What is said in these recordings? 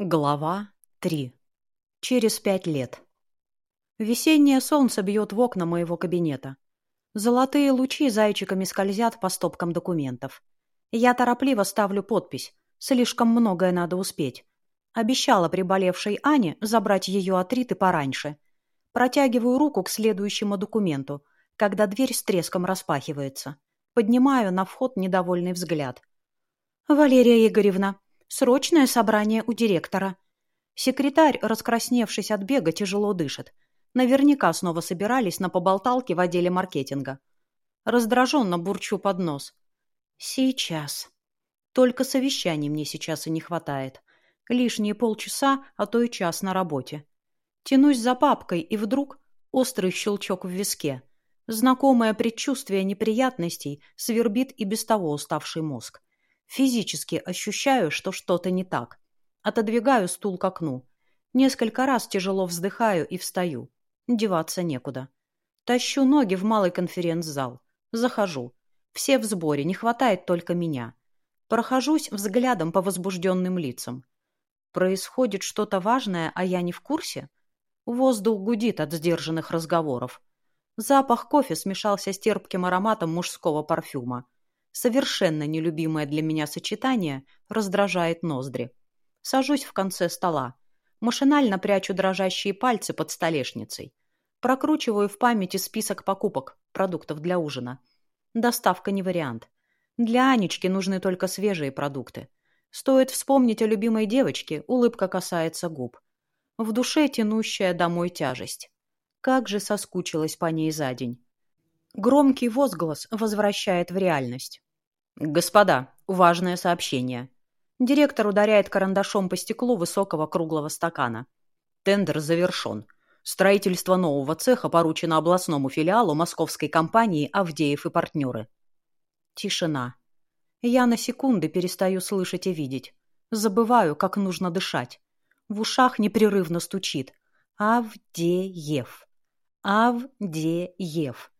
Глава 3. Через пять лет. Весеннее солнце бьет в окна моего кабинета. Золотые лучи зайчиками скользят по стопкам документов. Я торопливо ставлю подпись. Слишком многое надо успеть. Обещала приболевшей Ане забрать ее атриты пораньше. Протягиваю руку к следующему документу, когда дверь с треском распахивается. Поднимаю на вход недовольный взгляд. «Валерия Игоревна, Срочное собрание у директора. Секретарь, раскрасневшись от бега, тяжело дышит. Наверняка снова собирались на поболталке в отделе маркетинга. Раздраженно бурчу под нос. Сейчас. Только совещаний мне сейчас и не хватает. Лишние полчаса, а то и час на работе. Тянусь за папкой, и вдруг острый щелчок в виске. Знакомое предчувствие неприятностей свербит и без того уставший мозг. Физически ощущаю, что что-то не так. Отодвигаю стул к окну. Несколько раз тяжело вздыхаю и встаю. Деваться некуда. Тащу ноги в малый конференц-зал. Захожу. Все в сборе, не хватает только меня. Прохожусь взглядом по возбужденным лицам. Происходит что-то важное, а я не в курсе? Воздух гудит от сдержанных разговоров. Запах кофе смешался с терпким ароматом мужского парфюма совершенно нелюбимое для меня сочетание, раздражает ноздри. Сажусь в конце стола. Машинально прячу дрожащие пальцы под столешницей. Прокручиваю в памяти список покупок, продуктов для ужина. Доставка не вариант. Для Анечки нужны только свежие продукты. Стоит вспомнить о любимой девочке, улыбка касается губ. В душе тянущая домой тяжесть. Как же соскучилась по ней за день. Громкий возглас возвращает в реальность. «Господа, важное сообщение». Директор ударяет карандашом по стеклу высокого круглого стакана. Тендер завершен. Строительство нового цеха поручено областному филиалу московской компании «Авдеев и партнеры». Тишина. Я на секунды перестаю слышать и видеть. Забываю, как нужно дышать. В ушах непрерывно стучит. Авдеев. Авдеев.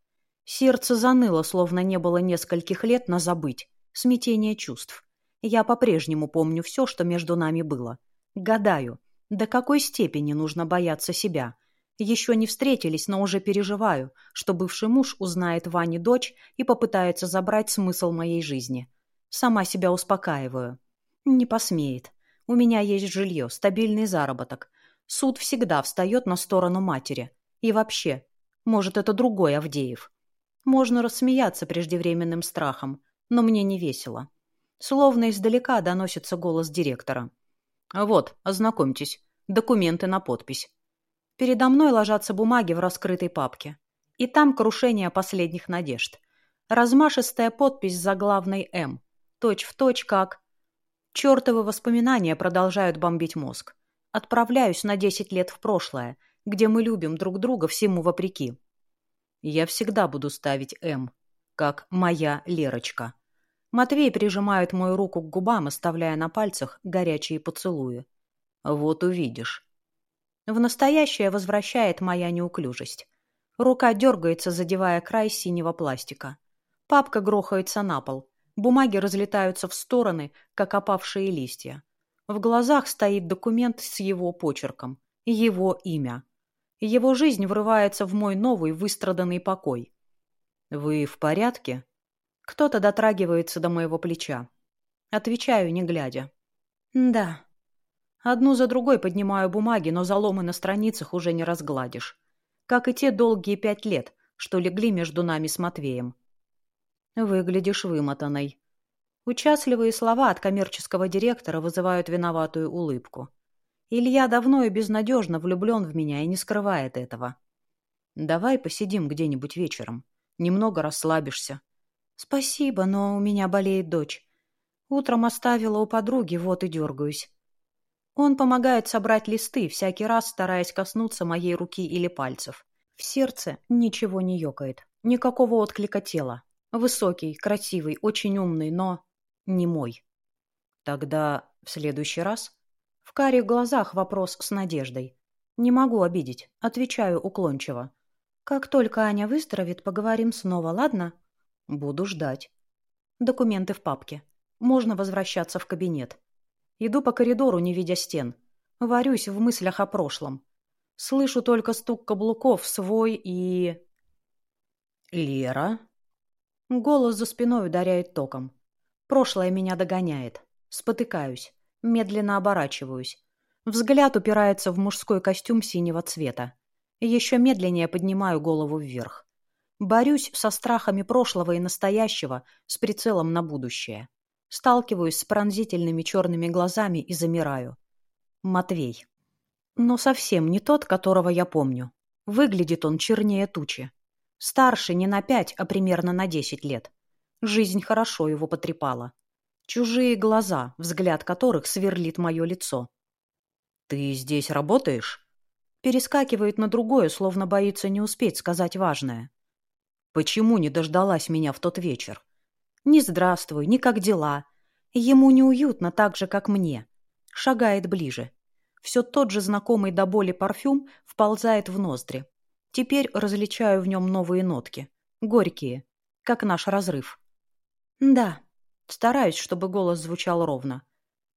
Сердце заныло, словно не было нескольких лет на забыть. Смятение чувств. Я по-прежнему помню все, что между нами было. Гадаю, до какой степени нужно бояться себя. Еще не встретились, но уже переживаю, что бывший муж узнает Ване дочь и попытается забрать смысл моей жизни. Сама себя успокаиваю. Не посмеет. У меня есть жилье, стабильный заработок. Суд всегда встает на сторону матери. И вообще, может, это другой Авдеев. Можно рассмеяться преждевременным страхом, но мне не весело. Словно издалека доносится голос директора. «Вот, ознакомьтесь. Документы на подпись». Передо мной ложатся бумаги в раскрытой папке. И там крушение последних надежд. Размашистая подпись за главной «М». Точь в точь как... Чертовы воспоминания продолжают бомбить мозг. Отправляюсь на десять лет в прошлое, где мы любим друг друга всему вопреки. Я всегда буду ставить «М», как «моя Лерочка». Матвей прижимает мою руку к губам, оставляя на пальцах горячие поцелуи. Вот увидишь. В настоящее возвращает моя неуклюжесть. Рука дергается, задевая край синего пластика. Папка грохается на пол. Бумаги разлетаются в стороны, как опавшие листья. В глазах стоит документ с его почерком. Его имя. Его жизнь врывается в мой новый выстраданный покой. «Вы в порядке?» Кто-то дотрагивается до моего плеча. Отвечаю, не глядя. «Да». Одну за другой поднимаю бумаги, но заломы на страницах уже не разгладишь. Как и те долгие пять лет, что легли между нами с Матвеем. Выглядишь вымотанной. Участливые слова от коммерческого директора вызывают виноватую улыбку. Илья давно и безнадежно влюблен в меня и не скрывает этого. Давай посидим где-нибудь вечером. Немного расслабишься. Спасибо, но у меня болеет дочь. Утром оставила у подруги, вот и дергаюсь. Он помогает собрать листы, всякий раз стараясь коснуться моей руки или пальцев. В сердце ничего не ёкает. Никакого отклика тела. Высокий, красивый, очень умный, но не мой. Тогда в следующий раз в карих глазах вопрос с надеждой. Не могу обидеть, отвечаю уклончиво. Как только Аня выздоровеет, поговорим снова, ладно? Буду ждать. Документы в папке. Можно возвращаться в кабинет. Иду по коридору, не видя стен. Варюсь в мыслях о прошлом. Слышу только стук каблуков свой и... «Лера?» Голос за спиной ударяет током. Прошлое меня догоняет. Спотыкаюсь. Медленно оборачиваюсь. Взгляд упирается в мужской костюм синего цвета. Еще медленнее поднимаю голову вверх. Борюсь со страхами прошлого и настоящего с прицелом на будущее. Сталкиваюсь с пронзительными черными глазами и замираю. Матвей. Но совсем не тот, которого я помню. Выглядит он чернее тучи. Старше не на пять, а примерно на десять лет. Жизнь хорошо его потрепала. Чужие глаза, взгляд которых сверлит мое лицо. «Ты здесь работаешь?» Перескакивает на другое, словно боится не успеть сказать важное. «Почему не дождалась меня в тот вечер?» «Ни здравствуй, ни как дела. Ему неуютно так же, как мне. Шагает ближе. Все тот же знакомый до боли парфюм вползает в ноздри. Теперь различаю в нем новые нотки. Горькие, как наш разрыв. Да, стараюсь, чтобы голос звучал ровно.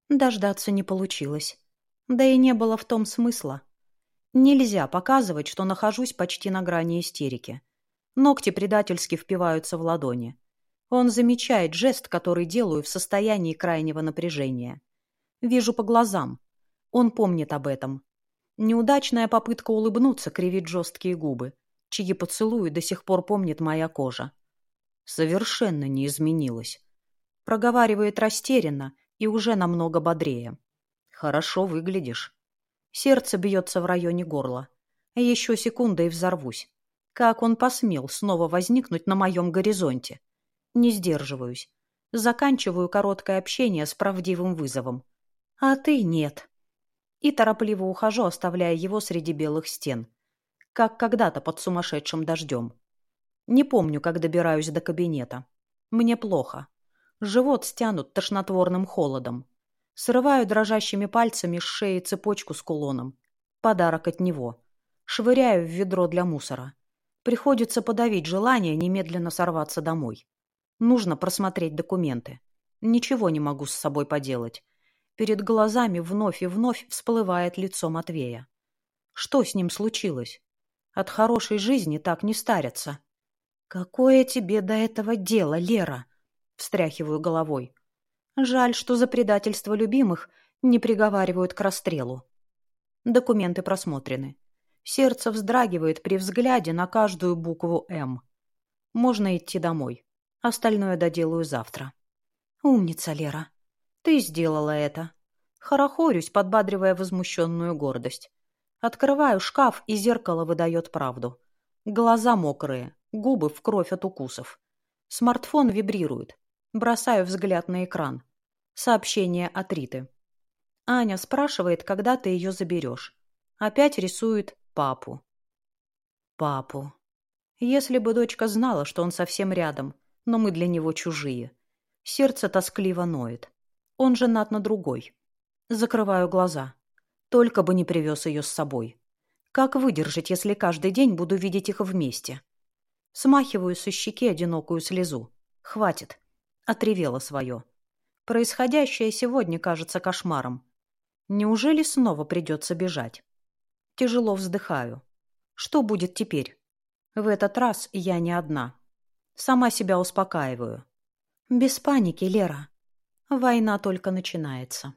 Дождаться не получилось. Да и не было в том смысла. Нельзя показывать, что нахожусь почти на грани истерики. Ногти предательски впиваются в ладони. Он замечает жест, который делаю в состоянии крайнего напряжения. Вижу по глазам. Он помнит об этом. Неудачная попытка улыбнуться кривит жесткие губы, чьи поцелуи до сих пор помнит моя кожа. Совершенно не изменилась. Проговаривает растерянно и уже намного бодрее. Хорошо выглядишь. Сердце бьется в районе горла. Еще секунда и взорвусь. Как он посмел снова возникнуть на моем горизонте? Не сдерживаюсь. Заканчиваю короткое общение с правдивым вызовом. А ты нет. И торопливо ухожу, оставляя его среди белых стен. Как когда-то под сумасшедшим дождем. Не помню, как добираюсь до кабинета. Мне плохо. Живот стянут тошнотворным холодом. Срываю дрожащими пальцами с шеи цепочку с кулоном. Подарок от него. Швыряю в ведро для мусора. Приходится подавить желание немедленно сорваться домой. Нужно просмотреть документы. Ничего не могу с собой поделать. Перед глазами вновь и вновь всплывает лицо Матвея. Что с ним случилось? От хорошей жизни так не старятся. «Какое тебе до этого дело, Лера?» Встряхиваю головой. Жаль, что за предательство любимых не приговаривают к расстрелу. Документы просмотрены. Сердце вздрагивает при взгляде на каждую букву «М». Можно идти домой. Остальное доделаю завтра. Умница, Лера. Ты сделала это. Хорохорюсь, подбадривая возмущенную гордость. Открываю шкаф, и зеркало выдает правду. Глаза мокрые, губы в кровь от укусов. Смартфон вибрирует. Бросаю взгляд на экран. Сообщение от Риты. Аня спрашивает, когда ты ее заберешь. Опять рисует папу. Папу. Если бы дочка знала, что он совсем рядом, но мы для него чужие. Сердце тоскливо ноет. Он женат на другой. Закрываю глаза. Только бы не привез ее с собой. Как выдержать, если каждый день буду видеть их вместе? Смахиваю со щеки одинокую слезу. Хватит. Отревела свое. Происходящее сегодня кажется кошмаром. Неужели снова придется бежать? Тяжело вздыхаю. Что будет теперь? В этот раз я не одна. Сама себя успокаиваю. Без паники, Лера. Война только начинается.